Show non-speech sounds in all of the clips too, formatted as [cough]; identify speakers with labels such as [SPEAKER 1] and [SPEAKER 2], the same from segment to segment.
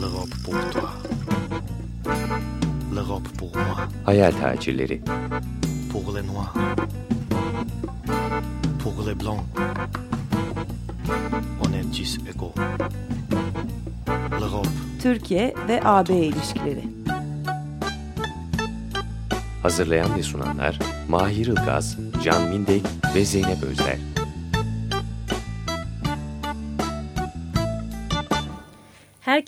[SPEAKER 1] L'Europe pour toi. L'Europe pour moi.
[SPEAKER 2] Hayal tacirleri.
[SPEAKER 1] Pour les noirs. Pour les blancs. On est tous égaux. L'Europe.
[SPEAKER 3] Türkiye ve AB ilişkileri.
[SPEAKER 2] Hazırlayan ve sunanlar Mahir Ilgaz, Can Mindek ve Zeynep Özler.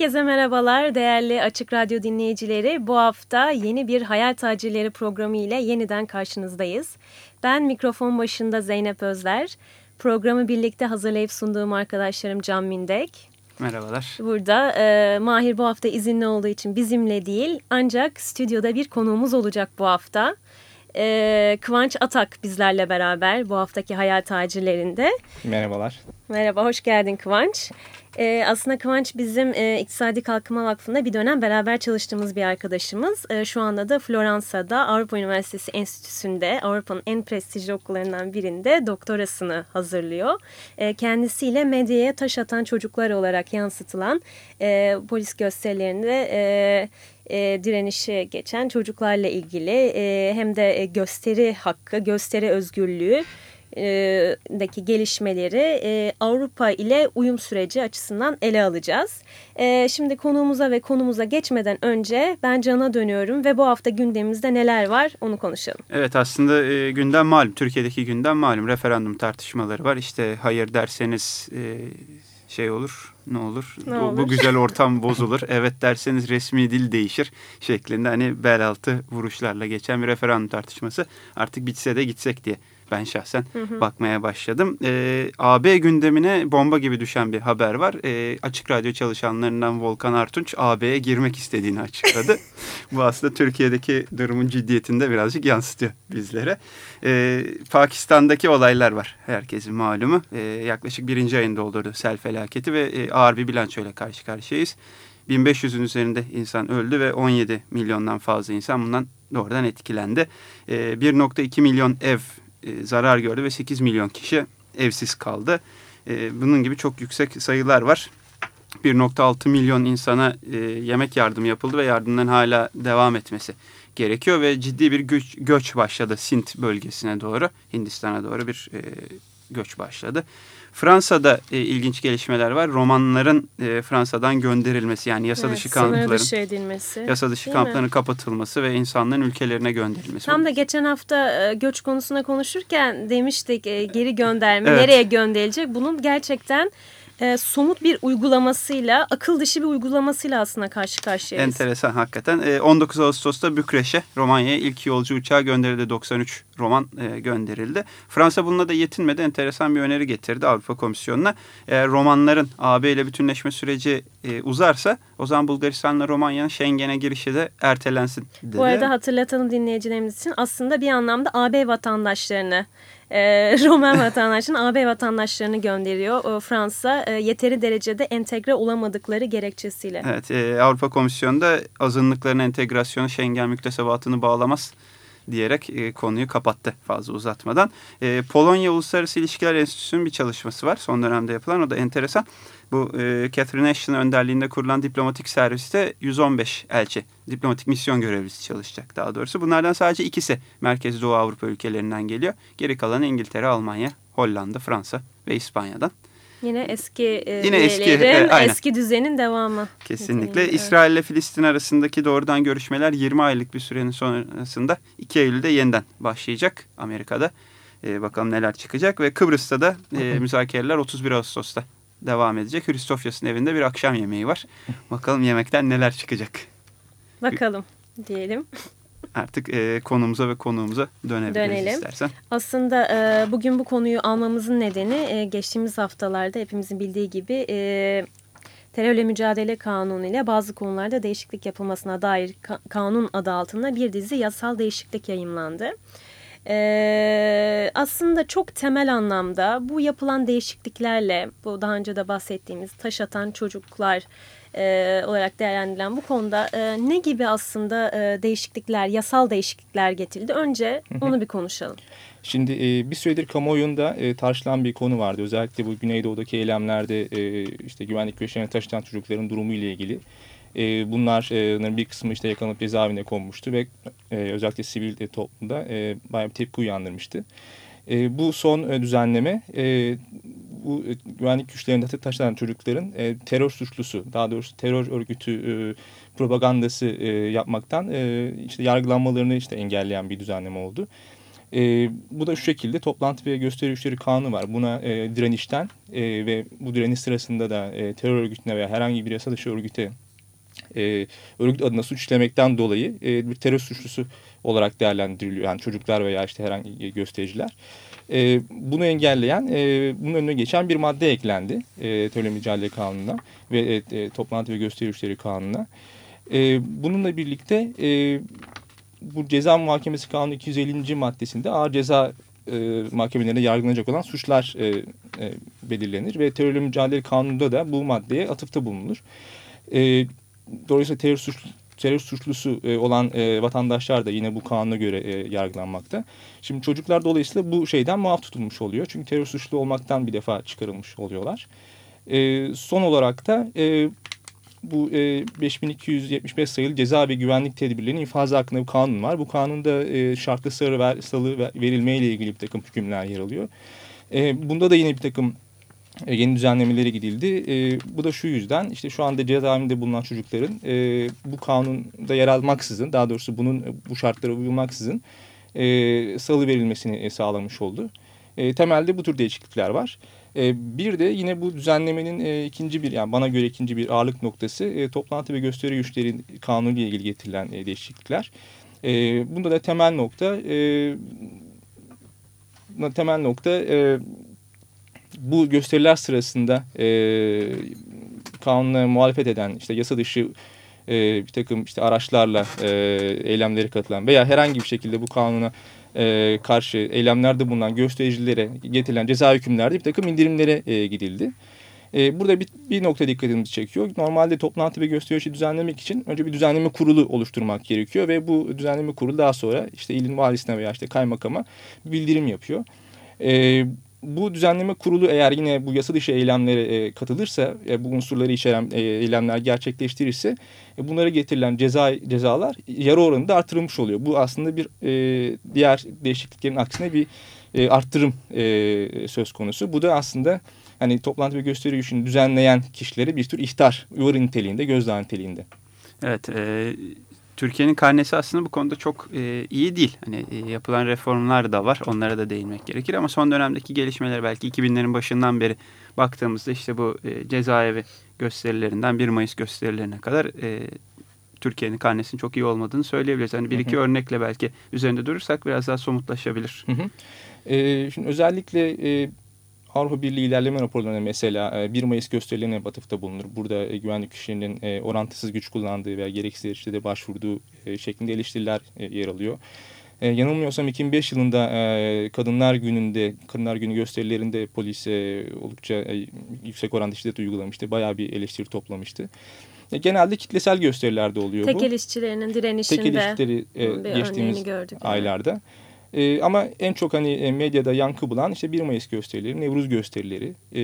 [SPEAKER 4] Herkese merhabalar değerli Açık Radyo dinleyicileri. Bu hafta yeni bir Hayal Tacirleri programı ile yeniden karşınızdayız. Ben mikrofon başında Zeynep Özler. Programı birlikte hazırlayıp sunduğum arkadaşlarım Can Mindek.
[SPEAKER 5] Merhabalar.
[SPEAKER 4] Burada e, Mahir bu hafta izinli olduğu için bizimle değil ancak stüdyoda bir konuğumuz olacak bu hafta. E, Kıvanç Atak bizlerle beraber bu haftaki Hayal Tacirlerinde.
[SPEAKER 6] Merhabalar.
[SPEAKER 4] Merhaba, hoş geldin Kıvanç. Ee, aslında Kıvanç bizim e, İktisadi Kalkınma Vakfı'nda bir dönem beraber çalıştığımız bir arkadaşımız. E, şu anda da Floransa'da Avrupa Üniversitesi Enstitüsü'nde Avrupa'nın en prestijli okullarından birinde doktorasını hazırlıyor. E, kendisiyle medyaya taş atan çocuklar olarak yansıtılan e, polis gösterilerinde... E, e, direnişi geçen çocuklarla ilgili e, hem de e, gösteri hakkı, gösteri özgürlüğü deki gelişmeleri e, Avrupa ile uyum süreci açısından ele alacağız. E, şimdi konuğumuza ve konumuza geçmeden önce ben Can'a dönüyorum ve bu hafta gündemimizde neler var onu konuşalım.
[SPEAKER 5] Evet aslında e, gündem malum. Türkiye'deki gündem malum. Referandum tartışmaları var. İşte hayır derseniz e, şey olur ne olur?
[SPEAKER 4] Ne
[SPEAKER 5] bu,
[SPEAKER 4] olur?
[SPEAKER 5] bu güzel [laughs] ortam bozulur. evet derseniz resmi dil değişir şeklinde hani bel altı vuruşlarla geçen bir referandum tartışması. Artık bitse de gitsek diye ben şahsen
[SPEAKER 4] Hı hı.
[SPEAKER 5] bakmaya başladım. Ee, AB gündemine bomba gibi düşen bir haber var. Ee, Açık Radyo çalışanlarından Volkan Artunç AB'ye girmek istediğini açıkladı. [laughs] Bu aslında Türkiye'deki durumun ciddiyetini de birazcık yansıtıyor bizlere. Ee, Pakistan'daki olaylar var herkesin malumu. Ee, yaklaşık birinci ayında olurdu sel felaketi ve e, ağır bir bilançoyla karşı karşıyayız. 1500'ün üzerinde insan öldü ve 17 milyondan fazla insan bundan doğrudan etkilendi. Ee, 1.2 milyon ev e, zarar gördü ve 8 milyon kişi evsiz kaldı. E, bunun gibi çok yüksek sayılar var. 1.6 milyon insana e, yemek yardımı yapıldı ve yardımların hala devam etmesi gerekiyor ve ciddi bir göç, göç başladı Sint bölgesine doğru, Hindistan'a doğru bir göç başladı. Fransa'da e, ilginç gelişmeler var. Romanların e, Fransa'dan gönderilmesi yani yasa dışı
[SPEAKER 4] Evet, sınır
[SPEAKER 5] kampların
[SPEAKER 4] dışı edilmesi.
[SPEAKER 5] yasa dışı
[SPEAKER 4] Değil mi?
[SPEAKER 5] kampların kapatılması ve insanların ülkelerine gönderilmesi.
[SPEAKER 4] Tam da geçen hafta e, göç konusuna konuşurken demiştik e, geri gönderme
[SPEAKER 5] Evet.
[SPEAKER 4] nereye gönderilecek? Bunun gerçekten e, somut bir uygulamasıyla, akıl dışı bir uygulamasıyla aslında karşı karşıyayız.
[SPEAKER 5] Enteresan hakikaten. Ee, 19 Ağustos'ta Bükreş'e Romanya'ya ilk yolcu uçağı gönderildi. 93 roman e, gönderildi. Fransa bununla da yetinmedi. Enteresan bir öneri getirdi Avrupa Komisyonu'na. Eğer romanların AB ile bütünleşme süreci e, uzarsa o zaman Bulgaristan'la Romanya'nın Schengen'e girişi de ertelensin dedi.
[SPEAKER 4] Bu arada hatırlatalım dinleyicilerimiz için aslında bir anlamda AB vatandaşlarını, e, [laughs] Roman vatandaşlarını, AB vatandaşlarını gönderiyor. Fransa e, yeteri derecede entegre olamadıkları gerekçesiyle.
[SPEAKER 5] Evet, e, Avrupa Komisyonu da azınlıkların entegrasyonu Schengen müktesebatını bağlamaz diyerek e, konuyu kapattı fazla uzatmadan. E, Polonya Uluslararası İlişkiler Enstitüsü'nün bir çalışması var son dönemde yapılan o da enteresan. Bu e, Catherine Ashton önderliğinde kurulan diplomatik serviste 115 elçi, diplomatik misyon görevlisi çalışacak daha doğrusu. Bunlardan sadece ikisi Merkez Doğu Avrupa ülkelerinden geliyor. Geri kalanı İngiltere, Almanya, Hollanda, Fransa ve İspanya'dan.
[SPEAKER 4] Yine eski e,
[SPEAKER 5] Yine eski, e, aynen.
[SPEAKER 4] eski düzenin devamı.
[SPEAKER 5] Kesinlikle.
[SPEAKER 4] Evet.
[SPEAKER 5] İsrail ile Filistin arasındaki doğrudan görüşmeler 20 aylık bir sürenin sonrasında 2 Eylül'de yeniden başlayacak Amerika'da. Ee, bakalım neler çıkacak ve Kıbrıs'ta da e, müzakereler 31 Ağustos'ta devam edecek. Hristofyas'ın evinde bir akşam yemeği var. [laughs] Bakalım yemekten neler çıkacak.
[SPEAKER 4] Bakalım diyelim.
[SPEAKER 5] Artık e, konumuza ve konuğumuza dönebiliriz
[SPEAKER 4] Dönelim.
[SPEAKER 5] istersen.
[SPEAKER 4] Aslında e, bugün bu konuyu almamızın nedeni e, geçtiğimiz haftalarda hepimizin bildiği gibi e, terörle mücadele kanunu ile bazı konularda değişiklik yapılmasına dair ka- kanun adı altında bir dizi yasal değişiklik yayımlandı. E, aslında çok temel anlamda bu yapılan değişikliklerle bu daha önce de bahsettiğimiz taş atan çocuklar e, olarak değerlendirilen bu konuda e, ne gibi aslında e, değişiklikler, yasal değişiklikler getirildi? Önce onu bir konuşalım.
[SPEAKER 6] Şimdi e, bir süredir kamuoyunda e, tartışılan bir konu vardı. Özellikle bu Güneydoğu'daki eylemlerde e, işte güvenlik güçlerine taşıtan çocukların durumu ile ilgili. E, bunların bir kısmı işte yakalanıp cezaevine konmuştu ve e, özellikle sivil e, toplumda e, bayağı bir tepki uyandırmıştı. E, bu son e, düzenleme e, bu e, güvenlik güçlerinde taşınan çocukların e, terör suçlusu daha doğrusu terör örgütü e, propagandası e, yapmaktan e, işte yargılanmalarını işte engelleyen bir düzenleme oldu. E, bu da şu şekilde toplantı ve gösteri güçleri kanunu var. Buna e, direnişten e, ve bu direniş sırasında da e, terör örgütüne veya herhangi bir yasa dışı örgüte e, örgüt adına suç işlemekten dolayı e, bir terör suçlusu olarak değerlendiriliyor. Yani çocuklar veya işte herhangi göstericiler. E, bunu engelleyen, e, bunun önüne geçen bir madde eklendi e, terör mücadele kanununa ve e, e, toplantı ve gösteri kanununa. E, bununla birlikte e, bu ceza muhakemesi kanunu 250. maddesinde ağır ceza e, mahkemelerinde yargılanacak olan suçlar e, e, belirlenir ve terörle mücadele kanununda da bu maddeye atıfta bulunur. E, dolayısıyla terör, suç, terör suçlusu e, olan e, vatandaşlar da yine bu kanuna göre e, yargılanmakta. Şimdi çocuklar dolayısıyla bu şeyden muaf tutulmuş oluyor. Çünkü terör suçlu olmaktan bir defa çıkarılmış oluyorlar. E, son olarak da e, bu e, 5275 sayılı ceza ve güvenlik tedbirlerinin infazı hakkında bir kanun var. Bu kanunda e, şartlı sarı ver, salı verilmeyle ilgili bir takım hükümler yer alıyor. E, bunda da yine bir takım e, yeni düzenlemelere gidildi. E, bu da şu yüzden işte şu anda cezaevinde bulunan çocukların e, bu kanunda yer almaksızın daha doğrusu bunun bu şartlara uyulmaksızın e, salı verilmesini e, sağlamış oldu. E, temelde bu tür değişiklikler var. E, bir de yine bu düzenlemenin e, ikinci bir yani bana göre ikinci bir ağırlık noktası e, toplantı ve gösteri güçlerin kanunu ile ilgili getirilen e, değişiklikler. E, bunda da temel nokta e, temel nokta e, bu gösteriler sırasında e, kanuna muhalefet eden işte yasa dışı e, bir takım işte araçlarla e, eylemlere katılan veya herhangi bir şekilde bu kanuna e, karşı eylemlerde bulunan göstericilere getirilen ceza hükümlerde bir takım indirimlere e, gidildi. E, burada bir, bir nokta dikkatimizi çekiyor. Normalde toplantı ve gösterici düzenlemek için önce bir düzenleme kurulu oluşturmak gerekiyor ve bu düzenleme kurulu daha sonra işte ilin valisine veya işte kaymakama bildirim yapıyor. E, bu düzenleme kurulu eğer yine bu yasa dışı eylemlere e, katılırsa, e, bu unsurları içeren e, eylemler gerçekleştirirse e, bunlara getirilen ceza cezalar yarı oranında artırılmış oluyor. Bu aslında bir e, diğer değişikliklerin aksine bir e, arttırım e, söz konusu. Bu da aslında hani toplantı ve gösteri düzenleyen kişilere bir tür ihtar, uyarı niteliğinde, gözdağı niteliğinde.
[SPEAKER 5] Evet, e, Türkiye'nin karnesi aslında bu konuda çok e, iyi değil. Hani e, yapılan reformlar da var. Onlara da değinmek gerekir ama son dönemdeki gelişmeler belki 2000'lerin başından beri baktığımızda işte bu e, cezaevi gösterilerinden 1 Mayıs gösterilerine kadar e, Türkiye'nin karnesinin çok iyi olmadığını söyleyebiliriz. Hani bir iki hı hı. örnekle belki üzerinde durursak biraz daha somutlaşabilir. Hı hı.
[SPEAKER 6] E, şimdi özellikle e, Avrupa Birliği ilerleme raporlarında mesela 1 e, Mayıs gösterilerine atıfta bulunur. Burada e, güvenlik güçlerinin e, orantısız güç kullandığı veya gereksiz işte de başvurduğu şeklinde eleştiriler yer alıyor. Yanılmıyorsam 2005 yılında Kadınlar Günü'nde, Kadınlar Günü gösterilerinde polis oldukça yüksek oranda şiddet uygulamıştı. Bayağı bir eleştiri toplamıştı. Genelde kitlesel gösterilerde oluyor
[SPEAKER 4] Tek
[SPEAKER 6] bu.
[SPEAKER 4] Tek işçilerinin direnişinde
[SPEAKER 6] Tek ilişkileri geçtiğimiz gördük, aylarda. E, ama en çok hani e, medyada yankı bulan işte 1 Mayıs gösterileri, Nevruz gösterileri e,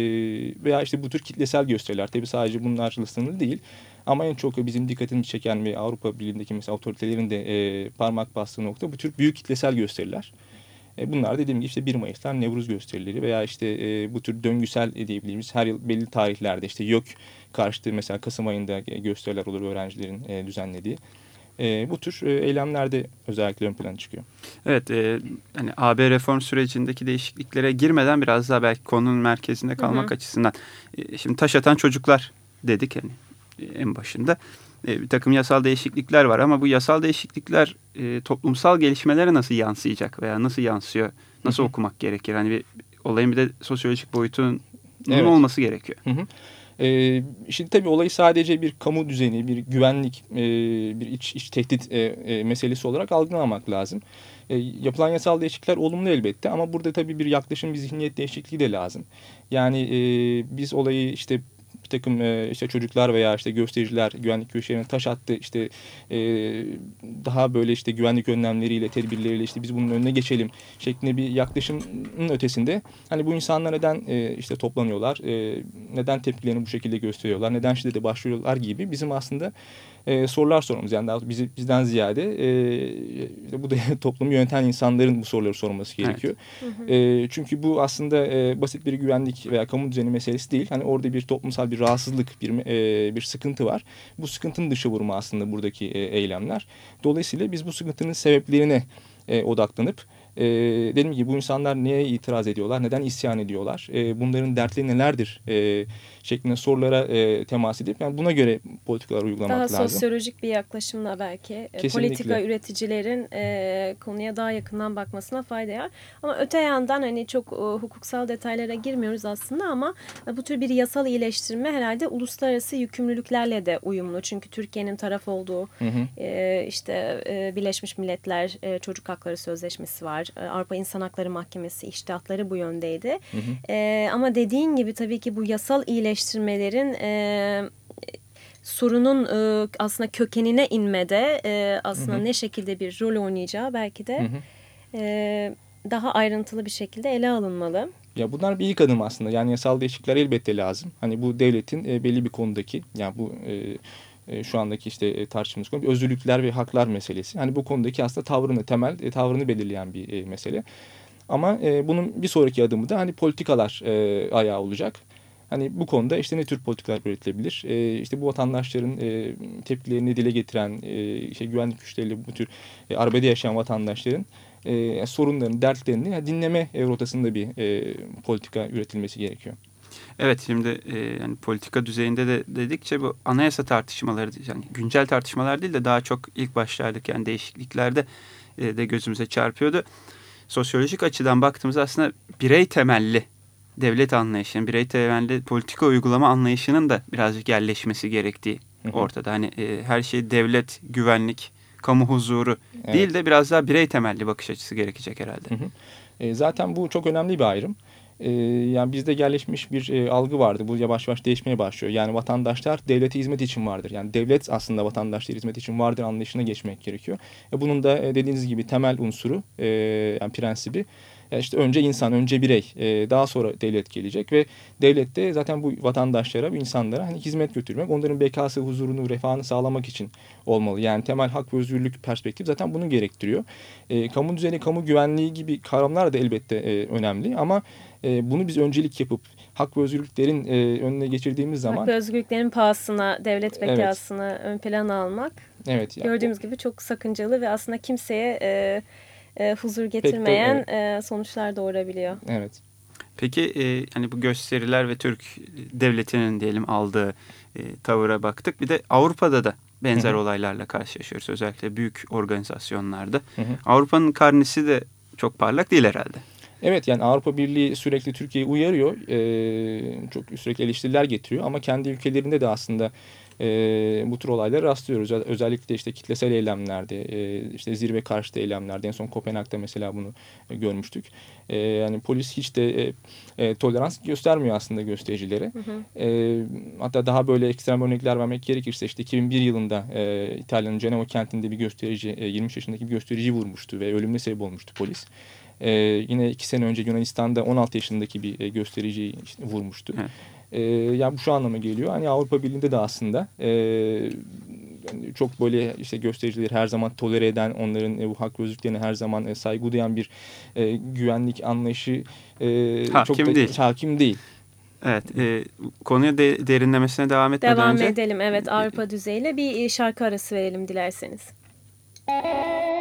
[SPEAKER 6] veya işte bu tür kitlesel gösteriler. Tabii sadece bunlarla sınırlı değil. Ama en çok bizim dikkatimizi çeken ve Avrupa Birliği'ndeki mesela otoritelerin de e, parmak bastığı nokta bu tür büyük kitlesel gösteriler. E, bunlar dediğim gibi işte 1 Mayıs'tan Nevruz gösterileri veya işte e, bu tür döngüsel diyebildiğimiz her yıl belli tarihlerde işte yok karşıtı mesela Kasım ayında gösteriler olur öğrencilerin e, düzenlediği e, bu tür e, eylemlerde özellikle ön plana çıkıyor.
[SPEAKER 5] Evet, e, hani AB reform sürecindeki değişikliklere girmeden biraz daha belki konunun merkezinde kalmak hı hı. açısından. E, şimdi taş atan çocuklar dedik hani en başında. E, bir takım yasal değişiklikler var ama bu yasal değişiklikler e, toplumsal gelişmelere nasıl yansıyacak veya nasıl yansıyor, nasıl hı hı. okumak gerekir? Hani bir olayın bir de sosyolojik boyutunun evet. olması gerekiyor. Hı hı.
[SPEAKER 6] E, şimdi tabii olayı sadece bir kamu düzeni, bir güvenlik, e, bir iç, iç tehdit e, e, meselesi olarak algılamamak lazım. E, yapılan yasal değişiklikler olumlu elbette ama burada tabii bir yaklaşım, bir zihniyet değişikliği de lazım. Yani e, biz olayı işte bir takım e, işte çocuklar veya işte göstericiler güvenlik köşelerine taş attı. İşte e, daha böyle işte güvenlik önlemleriyle tedbirleriyle işte biz bunun önüne geçelim şeklinde bir yaklaşımın ötesinde hani bu insanlar neden e, işte toplanıyorlar e, neden tepkilerini bu şekilde gösteriyorlar neden şiddete başvuruyorlar gibi bizim aslında e, sorular sormamız. Yani daha bizi, bizden ziyade e, bu da [laughs] toplumu yöneten insanların bu soruları sorması gerekiyor. Evet. E, çünkü bu aslında e, basit bir güvenlik veya kamu düzeni meselesi değil. Hani orada bir toplumsal bir rahatsızlık, bir e, bir sıkıntı var. Bu sıkıntının dışı vurma aslında buradaki e, eylemler. Dolayısıyla biz bu sıkıntının sebeplerine e, odaklanıp e, dediğim gibi bu insanlar neye itiraz ediyorlar, neden isyan ediyorlar, e, bunların dertleri nelerdir e, şeklinde sorulara e, temas edip yani buna göre politikalar uygulamak
[SPEAKER 4] daha
[SPEAKER 6] lazım.
[SPEAKER 4] Daha sosyolojik bir yaklaşımla belki e, Kesinlikle. politika üreticilerin e, konuya daha yakından bakmasına fayda var. Ama öte yandan hani çok e, hukuksal detaylara girmiyoruz aslında ama bu tür bir yasal iyileştirme herhalde uluslararası yükümlülüklerle de uyumlu. Çünkü Türkiye'nin taraf olduğu hı hı. E, işte e, Birleşmiş Milletler e, Çocuk Hakları Sözleşmesi var. E, Avrupa İnsan Hakları Mahkemesi iştahatları bu yöndeydi. Hı hı. E, ama dediğin gibi tabii ki bu yasal iyileştirme iyileştirmelerin e, sorunun e, aslında kökenine inmede e, aslında hı hı. ne şekilde bir rol oynayacağı belki de hı hı. E, daha ayrıntılı bir şekilde ele alınmalı.
[SPEAKER 6] Ya bunlar bir ilk adım aslında. Yani yasal değişiklikler elbette lazım. Hani bu devletin e, belli bir konudaki yani bu e, e, şu andaki işte e, tartışmamız konu özgürlükler ve haklar meselesi. Hani bu konudaki aslında tavrını temel e, tavrını belirleyen bir mesele. Ama bunun bir sonraki adımı da hani politikalar e, ayağı olacak. Hani bu konuda işte ne tür politikalar üretilebilir? E, işte bu vatandaşların e, tepkilerini dile getiren, e, işte güvenlik güçleriyle bu tür e, arbede yaşayan vatandaşların e, sorunlarını, dertlerini yani dinleme rotasında bir e, politika üretilmesi gerekiyor.
[SPEAKER 5] Evet şimdi e, yani politika düzeyinde de dedikçe bu anayasa tartışmaları yani güncel tartışmalar değil de daha çok ilk başlardaki yani değişikliklerde e, de gözümüze çarpıyordu. Sosyolojik açıdan baktığımızda aslında birey temelli devlet anlayışının, birey temelli politika uygulama anlayışının da birazcık yerleşmesi gerektiği ortada. Hani e, her şey devlet, güvenlik, kamu huzuru evet. değil de biraz daha birey temelli bakış açısı gerekecek herhalde. Hı hı.
[SPEAKER 6] E, zaten bu çok önemli bir ayrım. E, yani bizde yerleşmiş bir e, algı vardı. Bu yavaş yavaş değişmeye başlıyor. Yani vatandaşlar devlete hizmet için vardır. Yani devlet aslında vatandaşlara hizmet için vardır anlayışına geçmek gerekiyor. E, bunun da e, dediğiniz gibi temel unsuru, yani prensibi işte önce insan, önce birey, daha sonra devlet gelecek ve devlet de zaten bu vatandaşlara, bu insanlara hani hizmet götürmek, onların bekası, huzurunu, refahını sağlamak için olmalı. Yani temel hak ve özgürlük perspektif zaten bunu gerektiriyor. Kamu düzeni, kamu güvenliği gibi kavramlar da elbette önemli ama e, bunu biz öncelik yapıp hak ve özgürlüklerin e, önüne geçirdiğimiz zaman...
[SPEAKER 4] Hak ve özgürlüklerin pahasına, devlet bekasını evet. ön plana almak evet, yani, gördüğümüz gibi çok sakıncalı ve aslında kimseye... E, e, huzur getirmeyen de, e, sonuçlar doğurabiliyor.
[SPEAKER 6] Evet.
[SPEAKER 5] Peki e, hani bu gösteriler ve Türk devletinin diyelim aldığı e, tavıra baktık. Bir de Avrupa'da da benzer Hı -hı. olaylarla karşılaşıyoruz. Özellikle büyük organizasyonlarda. Avrupa'nın karnesi de çok parlak değil herhalde.
[SPEAKER 6] Evet yani Avrupa Birliği sürekli Türkiye'yi uyarıyor. E, çok sürekli eleştiriler getiriyor ama kendi ülkelerinde de aslında e, bu tür olaylara rastlıyoruz. Özellikle işte kitlesel eylemlerde, e, işte zirve karşıtı eylemlerde en son Kopenhag'da mesela bunu e, görmüştük. E, yani polis hiç de e, e, tolerans göstermiyor aslında göstericilere. Hı hı. E, hatta daha böyle ekstrem örnekler vermek gerekirse işte 2001 yılında e, İtalya'nın Cenova kentinde bir gösterici, e, 23 yaşındaki bir göstericiyi vurmuştu ve ölümüne sebep olmuştu polis. Ee, yine iki sene önce Yunanistan'da 16 yaşındaki bir e, göstericiyi işte vurmuştu. Evet. E, yani bu şu anlama geliyor. Hani Avrupa Birliği'nde de aslında e, yani çok böyle işte göstericileri her zaman tolere eden, onların e, bu hak ve özgürlüklerine her zaman e, saygı duyan bir e, güvenlik anlayışı e, hakim çok da, değil. hakim değil.
[SPEAKER 5] Evet, e, konuya de, derinlemesine devam etmeden
[SPEAKER 4] devam
[SPEAKER 5] önce...
[SPEAKER 4] Devam edelim, evet Avrupa düzeyiyle bir e, şarkı arası verelim dilerseniz. put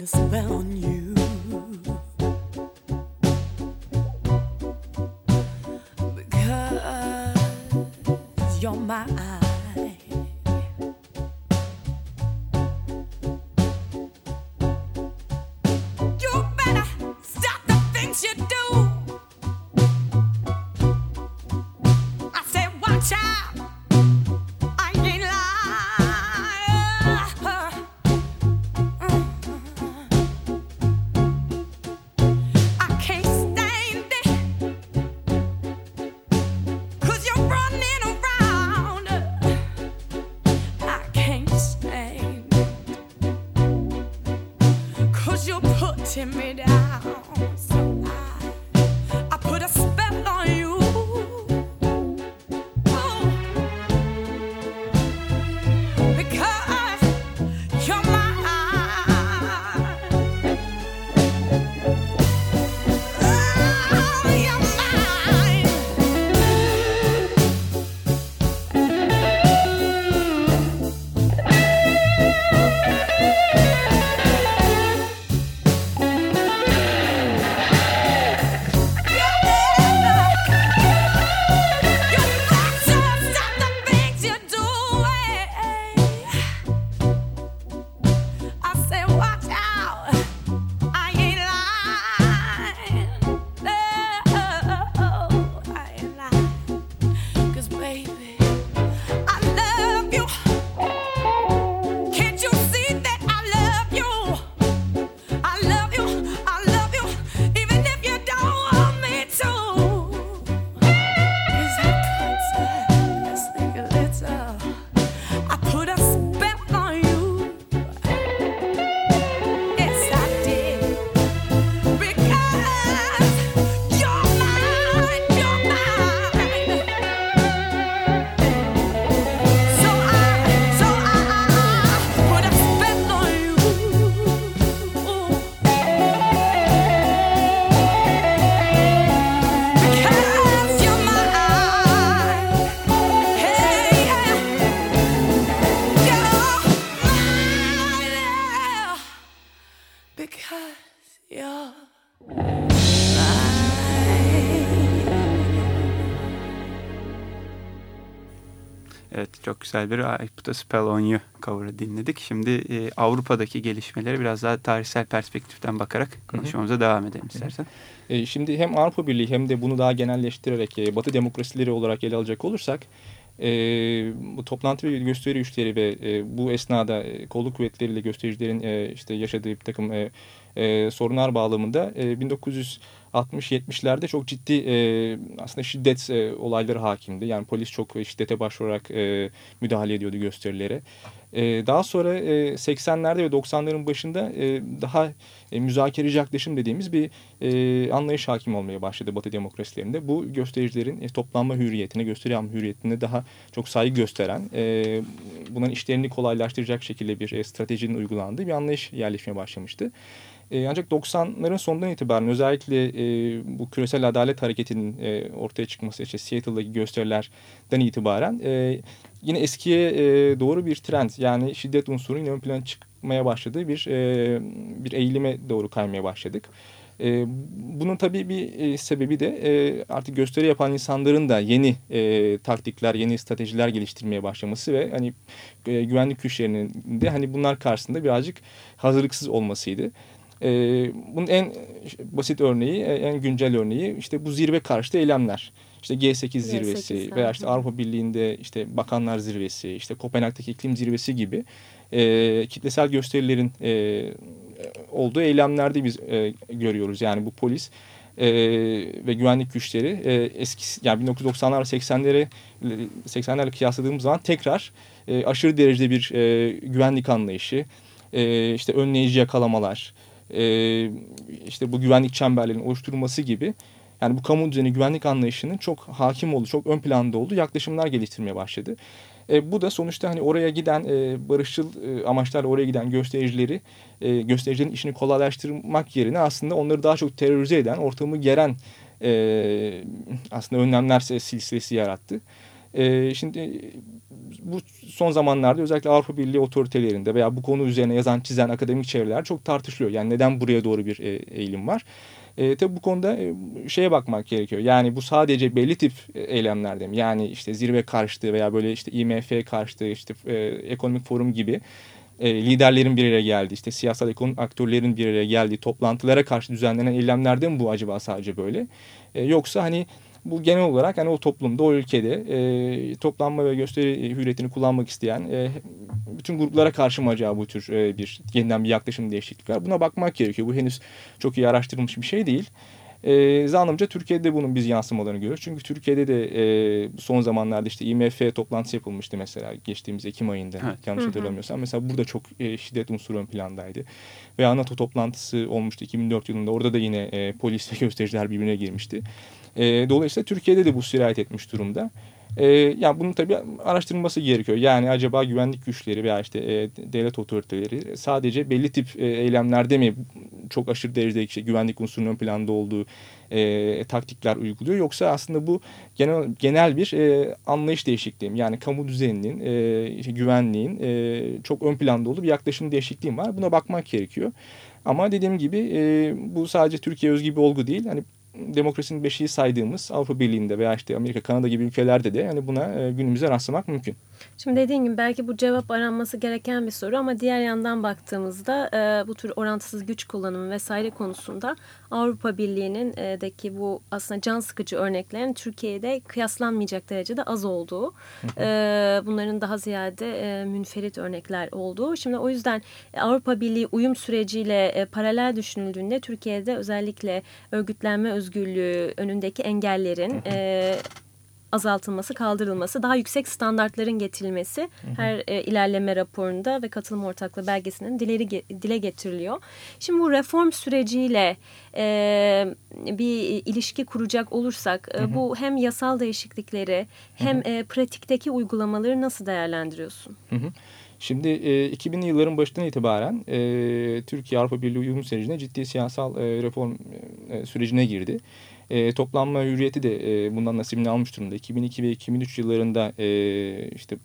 [SPEAKER 4] a spell on you.
[SPEAKER 5] Güzel bir I Put a Spell on You cover'ı dinledik. Şimdi e, Avrupa'daki gelişmeleri biraz daha tarihsel perspektiften bakarak konuşmamıza devam edelim istersen.
[SPEAKER 6] E, şimdi hem Avrupa Birliği hem de bunu daha genelleştirerek e, Batı demokrasileri olarak ele alacak olursak e, bu toplantı ve gösteri üçleri ve e, bu esnada e, kolluk kuvvetleriyle göstericilerin e, işte yaşadığı bir takım e, e, sorunlar bağlamında e, 1900 60-70'lerde çok ciddi e, aslında şiddet e, olayları hakimdi. Yani polis çok şiddete başvurarak e, müdahale ediyordu gösterilere. E, daha sonra e, 80'lerde ve 90'ların başında e, daha e, müzakereci yaklaşım dediğimiz bir e, anlayış hakim olmaya başladı Batı demokrasilerinde. Bu göstericilerin e, toplanma hürriyetine, gösteri yapma hürriyetine daha çok saygı gösteren, e, bunların işlerini kolaylaştıracak şekilde bir e, stratejinin uygulandığı bir anlayış yerleşmeye başlamıştı. E, ancak 90'ların sonundan itibaren özellikle e, bu küresel adalet hareketinin e, ortaya çıkması işte Seattle'daki gösterilerden itibaren e, yine eskiye e, doğru bir trend yani şiddet unsurunun ön plana çıkmaya başladığı bir e, bir eğilime doğru kaymaya başladık. E, bunun tabii bir e, sebebi de e, artık gösteri yapan insanların da yeni e, taktikler, yeni stratejiler geliştirmeye başlaması ve hani e, güvenlik güçlerinin de hani bunlar karşısında birazcık hazırlıksız olmasıydı. E, bunun en basit örneği, en güncel örneği işte bu zirve karşıtı eylemler. İşte G8 zirvesi G8, veya işte Avrupa Birliği'nde işte Bakanlar Zirvesi, işte Kopenhag'daki iklim zirvesi gibi e, kitlesel gösterilerin e, olduğu eylemlerde biz e, görüyoruz. Yani bu polis e, ve güvenlik güçleri e, eski yani 1990'lar 80'lere 80'lerle kıyasladığımız zaman tekrar e, aşırı derecede bir e, güvenlik anlayışı, e, işte önleyici yakalamalar, e, işte bu güvenlik çemberlerinin oluşturulması gibi yani bu kamu düzeni güvenlik anlayışının çok hakim olduğu, çok ön planda olduğu yaklaşımlar geliştirmeye başladı. E, bu da sonuçta hani oraya giden e, barışçıl e, amaçlarla oraya giden göstericileri, e, göstericilerin işini kolaylaştırmak yerine aslında onları daha çok terörize eden, ortamı geren e, aslında önlemler silsilesi yarattı. E, şimdi bu son zamanlarda özellikle Avrupa Birliği otoritelerinde veya bu konu üzerine yazan çizen akademik çevreler çok tartışılıyor. Yani neden buraya doğru bir e, eğilim var? E, tabii bu konuda e, şeye bakmak gerekiyor. Yani bu sadece belli tip e, eylemlerde mi? Yani işte zirve karşıtı veya böyle işte IMF karşıtı, işte e, ekonomik forum gibi e, liderlerin bir araya geldiği, işte siyasal ekonomik aktörlerin bir araya geldiği toplantılara karşı düzenlenen eylemlerde mi bu acaba sadece böyle? E, yoksa hani Bu genel olarak hani o toplumda, o ülkede e, toplanma ve gösteri hürriyetini kullanmak isteyen e, bütün gruplara karşı mı acaba bu tür e, bir yeniden bir yaklaşım değişiklik var? Buna bakmak gerekiyor. Bu henüz çok iyi araştırılmış bir şey değil. E, zannımca Türkiye'de bunun biz yansımalarını görüyoruz. Çünkü Türkiye'de de e, son zamanlarda işte IMF toplantısı yapılmıştı mesela geçtiğimiz Ekim ayında
[SPEAKER 5] Evet.
[SPEAKER 6] yanlış hatırlamıyorsam. Mesela burada çok e, şiddet unsuru ön plandaydı. Veya NATO toplantısı olmuştu 2004 yılında. Orada da yine e, polis ve [laughs] göstericiler birbirine girmişti. E, dolayısıyla Türkiye'de de bu sirayet etmiş durumda. E, yani bunun tabii araştırılması gerekiyor. Yani acaba güvenlik güçleri veya işte e, devlet otoriteleri sadece belli tip e, eylemlerde mi çok aşırı derecede işte güvenlik unsurunun ön planda olduğu e, taktikler uyguluyor. Yoksa aslında bu genel genel bir e, anlayış değişikliği? Yani kamu düzeninin, e, işte güvenliğin e, çok ön planda olduğu bir yaklaşım değişikliği var. Buna bakmak gerekiyor. Ama dediğim gibi e, bu sadece Türkiye özgü bir olgu değil. Hani demokrasinin beşiği saydığımız Avrupa Birliği'nde veya işte Amerika, Kanada gibi ülkelerde de yani buna e, günümüze rastlamak mümkün.
[SPEAKER 4] Şimdi dediğin gibi belki bu cevap aranması gereken bir soru ama diğer yandan baktığımızda e, bu tür orantısız güç kullanımı vesaire konusunda Avrupa Birliği'nin e, deki bu aslında can sıkıcı örneklerin Türkiye'de kıyaslanmayacak derecede az olduğu, e, bunların daha ziyade e, münferit örnekler olduğu. Şimdi o yüzden Avrupa Birliği uyum süreciyle e, paralel düşünüldüğünde Türkiye'de özellikle örgütlenme özgürlüğü önündeki engellerin e, azaltılması, kaldırılması, daha yüksek standartların getirilmesi her e, ilerleme raporunda ve katılım ortaklığı belgesinin dileri, dile getiriliyor. Şimdi bu reform süreciyle e, bir ilişki kuracak olursak e, bu hem yasal değişiklikleri hem e, pratikteki uygulamaları nasıl değerlendiriyorsun?
[SPEAKER 6] Hı hı. Şimdi e, 2000'li yılların başından itibaren e, Türkiye Avrupa Birliği uyum sürecine ciddi siyasal e, reform e, sürecine girdi. E, toplanma hürriyeti de e, bundan nasibini almış durumda. 2002 ve 2003 yıllarında e, işte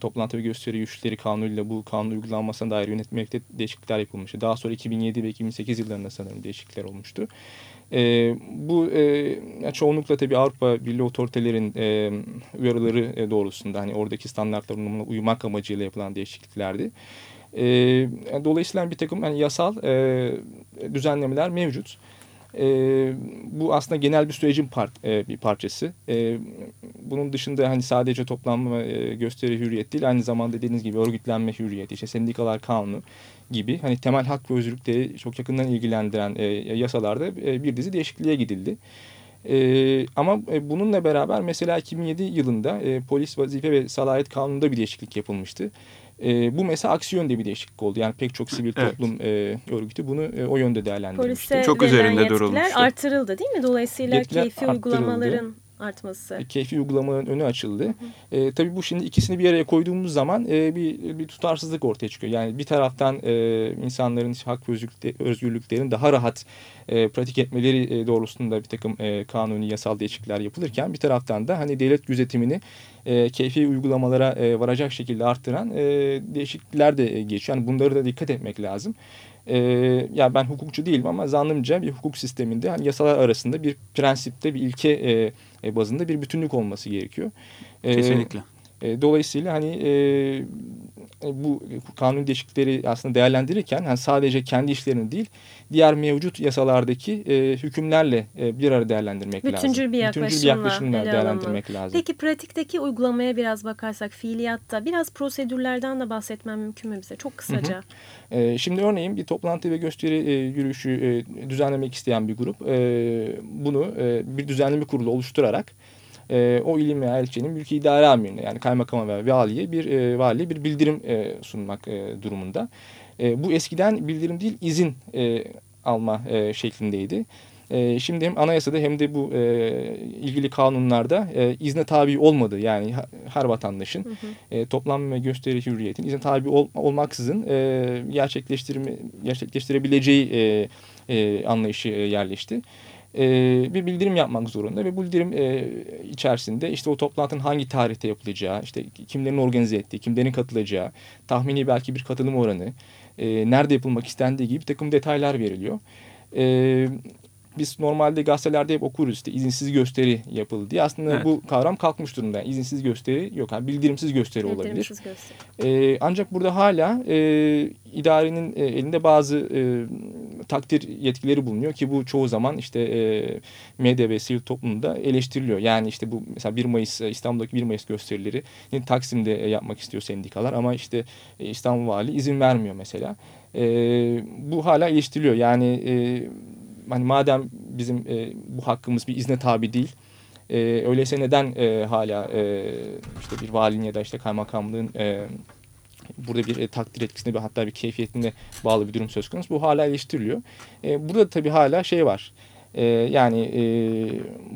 [SPEAKER 6] toplantı ve gösteri güçleri kanunuyla bu kanun uygulanmasına dair yönetmelikte değişiklikler yapılmıştı. Daha sonra 2007 ve 2008 yıllarında sanırım değişiklikler olmuştu. E, bu e, çoğunlukla tabii Avrupa Birliği otoritelerin e, uyarıları e, doğrultusunda hani oradaki standartlarına uymak amacıyla yapılan değişikliklerdi. E, dolayısıyla bir takım hani yasal e, düzenlemeler mevcut. E, bu aslında genel bir sürecin part, e, bir parçası. E, bunun dışında hani sadece toplanma e, gösteri hürriyet değil aynı zamanda dediğiniz gibi örgütlenme hürriyeti, işte sendikalar kanunu gibi hani temel hak ve özgürlükleri çok yakından ilgilendiren e, yasalarda e, bir dizi değişikliğe gidildi. E, ama e, bununla beraber mesela 2007 yılında e, polis vazife ve salayet kanununda bir değişiklik yapılmıştı. E, bu mesela aksi yönde bir değişiklik oldu. Yani pek çok sivil
[SPEAKER 5] Evet.
[SPEAKER 6] toplum e, örgütü bunu e, o yönde değerlendirmişti.
[SPEAKER 4] Polise
[SPEAKER 5] Çok üzerinde durulmuştu.
[SPEAKER 4] artırıldı değil mi? Dolayısıyla
[SPEAKER 6] Yetkiler
[SPEAKER 4] keyfi
[SPEAKER 6] arttırıldı.
[SPEAKER 4] uygulamaların artması.
[SPEAKER 6] E, keyfi uygulamaların önü açıldı. E, tabii bu şimdi ikisini bir araya koyduğumuz zaman e, bir, bir tutarsızlık ortaya çıkıyor. Yani bir taraftan e, insanların hak ve özgürlüklerini daha rahat e, pratik etmeleri e, doğrultusunda bir takım e, kanuni yasal değişiklikler yapılırken bir taraftan da hani devlet gözetimini e, keyfi uygulamalara e, varacak şekilde arttıran e, değişiklikler de e, geçiyor. Yani bunları da dikkat etmek lazım. E, ya ben hukukçu değilim ama zannımca bir hukuk sisteminde hani yasalar arasında bir prensipte bir ilke e, e, bazında bir bütünlük olması gerekiyor. E,
[SPEAKER 5] Kesinlikle.
[SPEAKER 6] e, dolayısıyla hani e, bu kanun değişiklikleri aslında değerlendirirken hani sadece kendi işlerini değil diğer mevcut yasalardaki e, hükümlerle e, bir arada değerlendirmek lazım.
[SPEAKER 4] Bütüncül bir yaklaşımla
[SPEAKER 6] yaklaşımla
[SPEAKER 4] ele
[SPEAKER 6] değerlendirmek lazım.
[SPEAKER 4] Peki pratikteki uygulamaya biraz bakarsak fiiliyatta biraz prosedürlerden de bahsetmen mümkün mü bize? Çok kısaca.
[SPEAKER 6] E, şimdi örneğin bir toplantı ve gösteri e, yürüyüşü e, düzenlemek isteyen bir grup e, bunu e, bir düzenleme kurulu oluşturarak e, o ilim veya ilçenin mülki idare amirine yani kaymakama veya valiye bir e, valiye bir bildirim e, sunmak e, durumunda. E, bu eskiden bildirim değil izin e, alma e, şeklindeydi. E, şimdi hem anayasada hem de bu e, ilgili kanunlarda e, izne tabi olmadı. Yani her vatandaşın e, toplanma ve gösteri hürriyetin izne tabi ol, olmaksızın e, gerçekleştirme, gerçekleştirebileceği e, e, anlayışı e, yerleşti. E, bir bildirim yapmak zorunda ve bildirim e, içerisinde işte o toplantının hangi tarihte yapılacağı, işte kimlerin organize ettiği, kimlerin katılacağı, tahmini belki bir katılım oranı, e, nerede yapılmak istendiği gibi bir takım detaylar veriliyor. E, biz normalde gazetelerde hep okuruz işte izinsiz gösteri yapıldı diye. Aslında
[SPEAKER 5] Evet.
[SPEAKER 6] bu kavram kalkmış durumda. Yani izinsiz gösteri yok. Yani bildirimsiz gösteri olabilir.
[SPEAKER 4] Bildirimsiz gösteri.
[SPEAKER 6] E, ancak burada hala e, idarenin e, elinde bazı e, takdir yetkileri bulunuyor ki bu çoğu zaman işte e, medya ve sivil toplumda eleştiriliyor. Yani işte bu mesela 1 Mayıs e, İstanbul'daki 1 Mayıs gösterileri Taksim'de e, yapmak istiyor sendikalar ama işte e, İstanbul Vali izin vermiyor mesela. E, bu hala eleştiriliyor. Yani e, hani madem bizim e, bu hakkımız bir izne tabi değil. E, öyleyse neden e, hala e, işte bir valinin ya da işte kaymakamlığın e, burada bir e, takdir etkisine bir hatta bir keyfiyetine bağlı bir durum söz konusu. Bu hala eleştiriliyor. E, burada tabii hala şey var. E, yani e,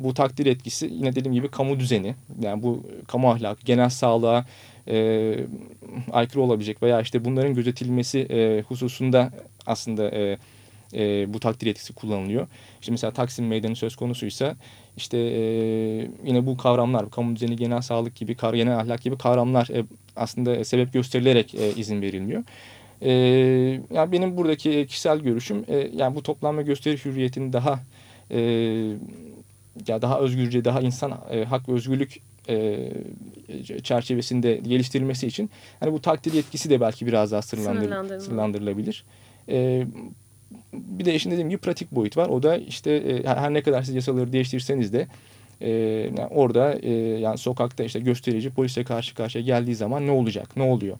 [SPEAKER 6] bu takdir etkisi yine dediğim gibi kamu düzeni yani bu kamu ahlakı genel sağlığa e, aykırı olabilecek veya işte bunların gözetilmesi e, hususunda aslında e, e, bu takdir etkisi kullanılıyor. İşte mesela Taksim Meydanı söz konusuysa işte e, yine bu kavramlar kamu düzeni genel sağlık gibi kar, genel ahlak gibi kavramlar e, aslında sebep gösterilerek e, izin verilmiyor. E, yani benim buradaki kişisel görüşüm e, yani bu toplanma gösteri hürriyetini daha e, ya daha özgürce daha insan e, hak ve özgürlük e, çerçevesinde geliştirilmesi için hani bu takdir yetkisi de belki biraz daha sınırlandır, sınırlandırılabilir. E, bir de işin dediğim gibi pratik boyut var. O da işte e, her ne kadar siz yasaları değiştirseniz de e, orada e, yani sokakta işte gösterici polise karşı karşıya geldiği zaman ne olacak, ne oluyor?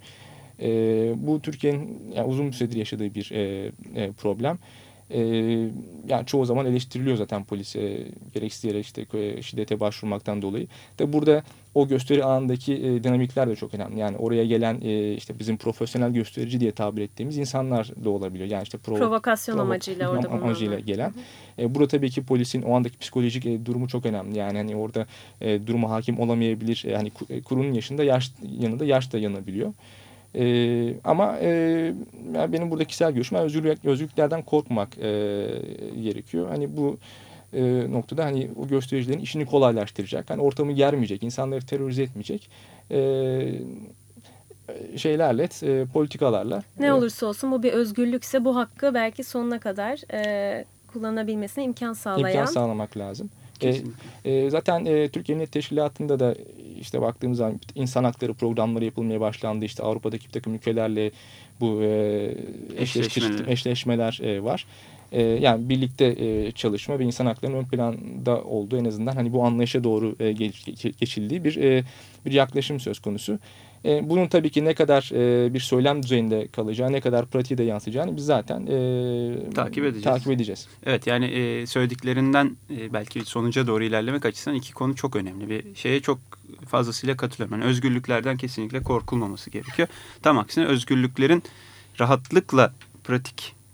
[SPEAKER 6] Bu Türkiye'nin yani uzun süredir yaşadığı bir e, e, problem. E, yani çoğu zaman eleştiriliyor zaten polise gereksiz yere işte e, şiddete başvurmaktan dolayı. De burada o gösteri alanındaki e, dinamikler de çok önemli. Yani oraya gelen e, işte bizim profesyonel gösterici diye tabir ettiğimiz insanlar da olabiliyor. Yani işte provo
[SPEAKER 4] Provokasyon
[SPEAKER 6] provo-
[SPEAKER 4] amacıyla orada
[SPEAKER 6] am- amacıyla gelen. E, burada tabii ki polisin o andaki psikolojik e, durumu çok önemli. Yani hani orada e, duruma hakim olamayabilir. E, hani e, kurunun yaşında yaş yanında yaş da yanabiliyor. E, ama e, yani benim burada kişisel görüşüm özgürlük, özgürlüklerden korkmak e, gerekiyor. Hani bu e, noktada hani o göstericilerin işini kolaylaştıracak. Hani ortamı germeyecek, insanları terörize etmeyecek e, şeylerle, e, politikalarla.
[SPEAKER 4] Ne olursa olsun bu bir özgürlükse bu hakkı belki sonuna kadar e, kullanabilmesine imkan sağlayan.
[SPEAKER 6] imkan sağlamak lazım. E,
[SPEAKER 5] Kesinlikle.
[SPEAKER 6] e, zaten e, Türkiye Millet Teşkilatı'nda da işte baktığımız zaman insan hakları programları yapılmaya başlandı. İşte Avrupa'daki bir takım ülkelerle bu e,
[SPEAKER 5] Eşleşmeler.
[SPEAKER 6] eşleşmeler e, var. E, yani birlikte e, çalışma ve insan haklarının ön planda olduğu en azından hani bu anlayışa doğru e, geç- geç- geçildiği bir e, bir yaklaşım söz konusu. E, bunun tabii ki ne kadar e, bir söylem düzeyinde kalacağı, ne kadar pratiğe de yansıyacağını biz zaten e,
[SPEAKER 5] Takip edeceğiz.
[SPEAKER 6] Takip edeceğiz.
[SPEAKER 5] Evet yani e, söylediklerinden e, belki sonuca doğru ilerlemek açısından iki konu çok önemli. Bir şeye çok fazlasıyla katılıyorum. Yani özgürlüklerden kesinlikle korkulmaması gerekiyor. Tam aksine özgürlüklerin rahatlıkla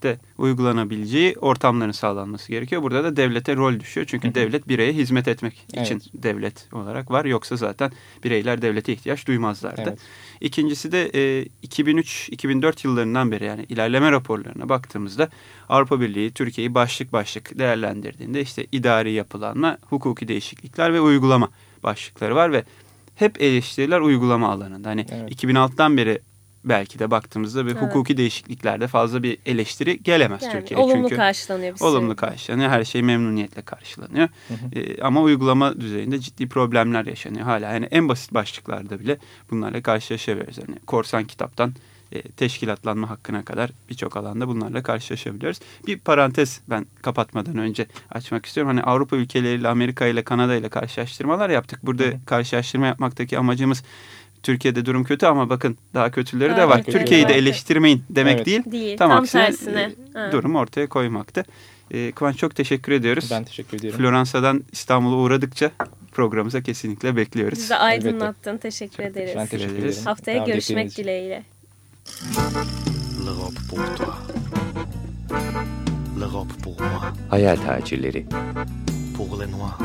[SPEAKER 5] pratikte uygulanabileceği ortamların sağlanması gerekiyor. Burada da devlete rol düşüyor. Çünkü
[SPEAKER 6] hı.
[SPEAKER 5] devlet bireye hizmet etmek
[SPEAKER 6] Evet.
[SPEAKER 5] için devlet olarak var. Yoksa zaten bireyler devlete ihtiyaç duymazlardı.
[SPEAKER 6] Evet.
[SPEAKER 5] İkincisi de e, 2003-2004 yıllarından beri yani ilerleme raporlarına baktığımızda Avrupa Birliği Türkiye'yi başlık başlık değerlendirdiğinde işte idari yapılanma, hukuki değişiklikler ve uygulama başlıkları var ve hep eleştiriler uygulama alanında. Hani
[SPEAKER 6] Evet.
[SPEAKER 5] 2006'dan beri belki de baktığımızda bir
[SPEAKER 4] Evet.
[SPEAKER 5] hukuki değişikliklerde fazla bir eleştiri gelemez
[SPEAKER 4] Yani
[SPEAKER 5] Türkiye'ye.
[SPEAKER 4] olumlu
[SPEAKER 5] Çünkü
[SPEAKER 4] karşılanıyor. bir
[SPEAKER 5] olumlu karşılanıyor. Her şey memnuniyetle karşılanıyor.
[SPEAKER 6] Hı hı.
[SPEAKER 5] Ee, ama uygulama düzeyinde ciddi problemler yaşanıyor hala. Yani en basit başlıklarda bile bunlarla karşılaşabiliyoruz. Yani korsan kitaptan e, teşkilatlanma hakkına kadar birçok alanda bunlarla karşılaşabiliyoruz. Bir parantez ben kapatmadan önce açmak istiyorum. Hani Avrupa ülkeleriyle, Amerika ile, Kanada ile karşılaştırmalar yaptık. Burada
[SPEAKER 6] Hı hı.
[SPEAKER 5] karşılaştırma yapmaktaki amacımız Türkiye'de durum kötü ama bakın daha kötüleri de var. Türkiye'yi de eleştirmeyin demek
[SPEAKER 6] Evet.
[SPEAKER 5] değil.
[SPEAKER 4] Değil.
[SPEAKER 5] Tam
[SPEAKER 4] Tam,
[SPEAKER 5] aksine,
[SPEAKER 4] tersine.
[SPEAKER 5] e,
[SPEAKER 4] Ha.
[SPEAKER 5] Durumu ortaya koymaktı. E, Kıvanç çok teşekkür ediyoruz.
[SPEAKER 6] Ben teşekkür ediyorum.
[SPEAKER 5] Floransa'dan İstanbul'a uğradıkça programımıza kesinlikle bekliyoruz.
[SPEAKER 4] Bizi aydınlattın. Teşekkür ederiz.
[SPEAKER 6] Ben teşekkür
[SPEAKER 5] ederiz.
[SPEAKER 6] ederim.
[SPEAKER 4] Haftaya
[SPEAKER 6] Davet
[SPEAKER 4] görüşmek dileğiyle.
[SPEAKER 2] Hayal tacirleri.
[SPEAKER 1] Pour les noirs.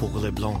[SPEAKER 1] Pour les blancs.